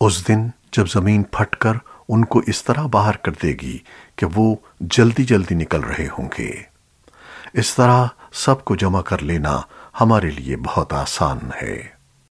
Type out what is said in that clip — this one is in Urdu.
اس دن جب زمین پھٹ کر ان کو اس طرح باہر کر دے گی کہ وہ جلدی جلدی نکل رہے ہوں گے۔ اس طرح سب کو جمع کر لینا ہمارے لیے بہت آسان ہے۔